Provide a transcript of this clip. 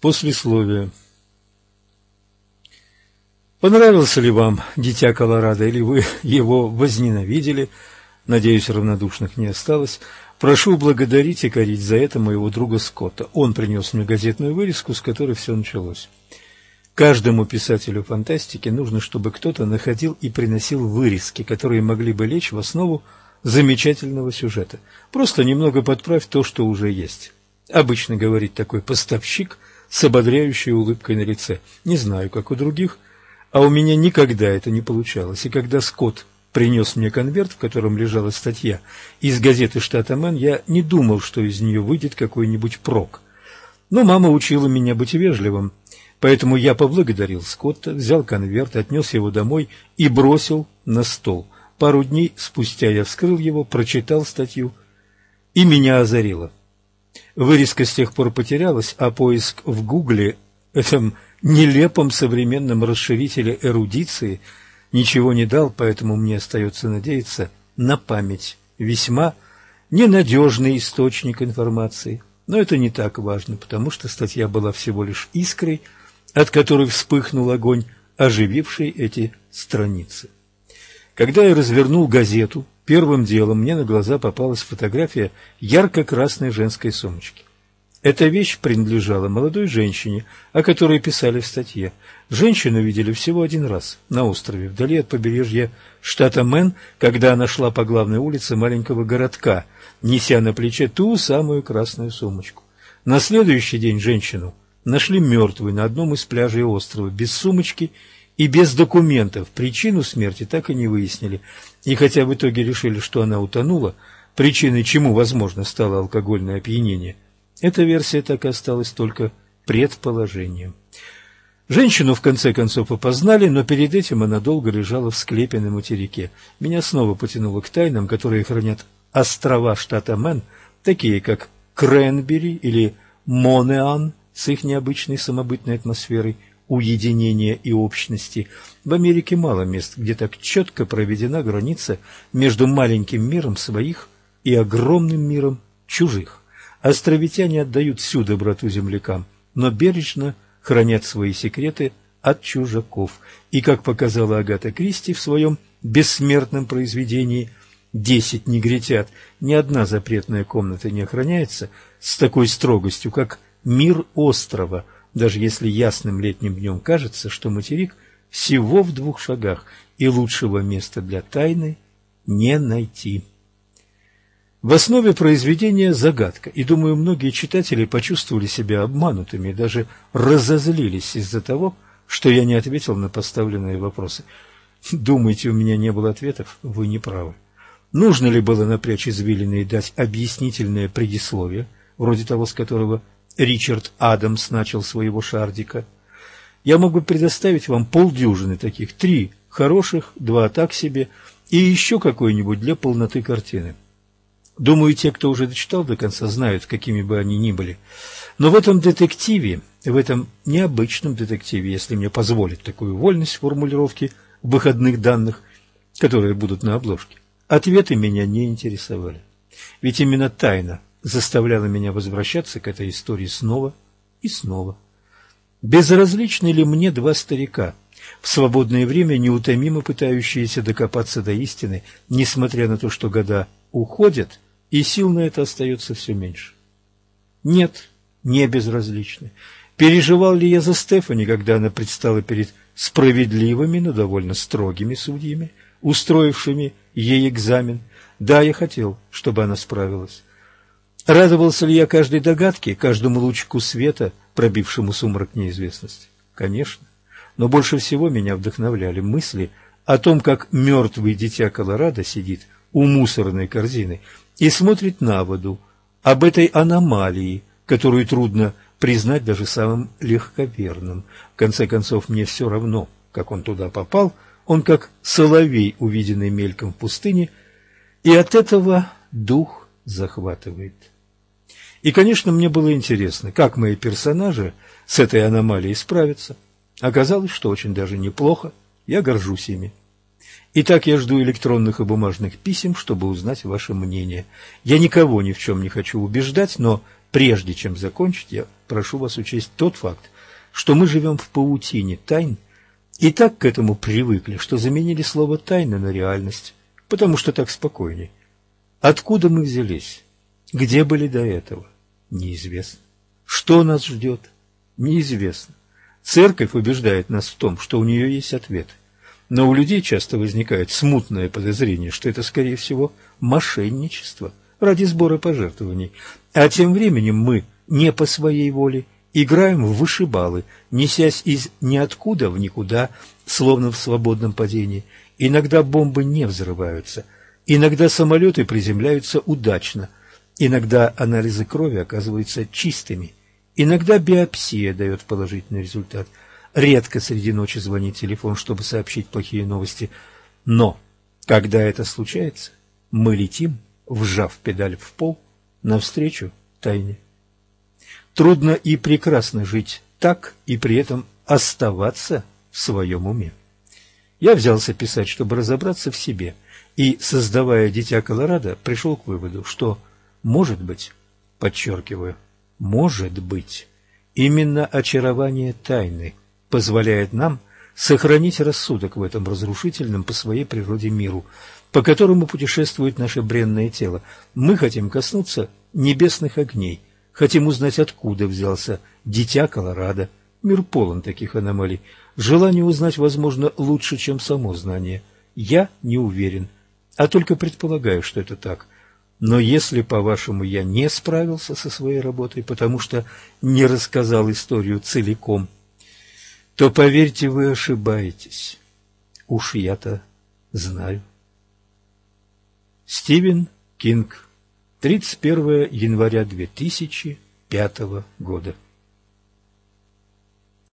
Послесловие. Понравился ли вам «Дитя Колорадо» или вы его возненавидели? Надеюсь, равнодушных не осталось. Прошу благодарить и корить за это моего друга Скотта. Он принес мне газетную вырезку, с которой все началось. Каждому писателю фантастики нужно, чтобы кто-то находил и приносил вырезки, которые могли бы лечь в основу замечательного сюжета. Просто немного подправь то, что уже есть. Обычно говорит такой поставщик с ободряющей улыбкой на лице. Не знаю, как у других, а у меня никогда это не получалось. И когда Скотт принес мне конверт, в котором лежала статья из газеты штата Мэн, я не думал, что из нее выйдет какой-нибудь прок. Но мама учила меня быть вежливым, поэтому я поблагодарил Скотта, взял конверт, отнес его домой и бросил на стол. Пару дней спустя я вскрыл его, прочитал статью, и меня озарило. Вырезка с тех пор потерялась, а поиск в Гугле, этом нелепом современном расширителе эрудиции, ничего не дал, поэтому мне остается надеяться на память. Весьма ненадежный источник информации. Но это не так важно, потому что статья была всего лишь искрой, от которой вспыхнул огонь, ожививший эти страницы. Когда я развернул газету, первым делом мне на глаза попалась фотография ярко-красной женской сумочки. Эта вещь принадлежала молодой женщине, о которой писали в статье. Женщину видели всего один раз на острове, вдали от побережья штата Мэн, когда она шла по главной улице маленького городка, неся на плече ту самую красную сумочку. На следующий день женщину нашли мертвой на одном из пляжей острова, без сумочки и без документов. Причину смерти так и не выяснили. И хотя в итоге решили, что она утонула, причиной чему, возможно, стало алкогольное опьянение – эта версия так и осталась только предположением. Женщину в конце концов опознали, но перед этим она долго лежала в склепе на материке. Меня снова потянуло к тайнам, которые хранят острова штата Мэн, такие как Кренбери или Монеан с их необычной самобытной атмосферой уединения и общности. В Америке мало мест, где так четко проведена граница между маленьким миром своих и огромным миром чужих. Островитяне отдают всю доброту землякам, но бережно хранят свои секреты от чужаков. И, как показала Агата Кристи в своем бессмертном произведении «Десять негритят», ни одна запретная комната не охраняется с такой строгостью, как мир острова, даже если ясным летним днем кажется, что материк всего в двух шагах, и лучшего места для тайны не найти. В основе произведения загадка, и, думаю, многие читатели почувствовали себя обманутыми и даже разозлились из-за того, что я не ответил на поставленные вопросы. Думаете, у меня не было ответов? Вы не правы. Нужно ли было напрячь извилины и дать объяснительное предисловие, вроде того, с которого Ричард Адамс начал своего шардика? Я могу предоставить вам полдюжины таких, три хороших, два так себе, и еще какой-нибудь для полноты картины. Думаю, те, кто уже дочитал до конца, знают, какими бы они ни были. Но в этом детективе, в этом необычном детективе, если мне позволить такую вольность формулировки выходных данных, которые будут на обложке, ответы меня не интересовали. Ведь именно тайна заставляла меня возвращаться к этой истории снова и снова. Безразличны ли мне два старика, в свободное время неутомимо пытающиеся докопаться до истины, несмотря на то, что года уходят – и сил на это остается все меньше. Нет, не безразличны. Переживал ли я за Стефани, когда она предстала перед справедливыми, но довольно строгими судьями, устроившими ей экзамен? Да, я хотел, чтобы она справилась. Радовался ли я каждой догадке, каждому лучку света, пробившему сумрак неизвестности? Конечно. Но больше всего меня вдохновляли мысли о том, как мертвый дитя Колорадо сидит у мусорной корзины и смотрит на воду, об этой аномалии, которую трудно признать даже самым легковерным. В конце концов, мне все равно, как он туда попал, он как соловей, увиденный мельком в пустыне, и от этого дух захватывает. И, конечно, мне было интересно, как мои персонажи с этой аномалией справятся. Оказалось, что очень даже неплохо, я горжусь ими. Итак, я жду электронных и бумажных писем, чтобы узнать ваше мнение. Я никого ни в чем не хочу убеждать, но прежде чем закончить, я прошу вас учесть тот факт, что мы живем в паутине тайн и так к этому привыкли, что заменили слово «тайна» на реальность, потому что так спокойней. Откуда мы взялись? Где были до этого? Неизвестно. Что нас ждет? Неизвестно. Церковь убеждает нас в том, что у нее есть ответ. Но у людей часто возникает смутное подозрение, что это, скорее всего, мошенничество ради сбора пожертвований. А тем временем мы не по своей воле играем в вышибалы, несясь из ниоткуда в никуда, словно в свободном падении. Иногда бомбы не взрываются, иногда самолеты приземляются удачно, иногда анализы крови оказываются чистыми – Иногда биопсия дает положительный результат. Редко среди ночи звонит телефон, чтобы сообщить плохие новости. Но, когда это случается, мы летим, вжав педаль в пол, навстречу тайне. Трудно и прекрасно жить так и при этом оставаться в своем уме. Я взялся писать, чтобы разобраться в себе, и, создавая «Дитя Колорадо», пришел к выводу, что, может быть, подчеркиваю, может быть, именно очарование тайны позволяет нам сохранить рассудок в этом разрушительном по своей природе миру, по которому путешествует наше бренное тело. Мы хотим коснуться небесных огней, хотим узнать, откуда взялся дитя Колорадо. Мир полон таких аномалий. Желание узнать, возможно, лучше, чем само знание. Я не уверен, а только предполагаю, что это так – но если, по-вашему, я не справился со своей работой, потому что не рассказал историю целиком, то, поверьте, вы ошибаетесь. Уж я-то знаю. Стивен Кинг. 31 января 2005 года.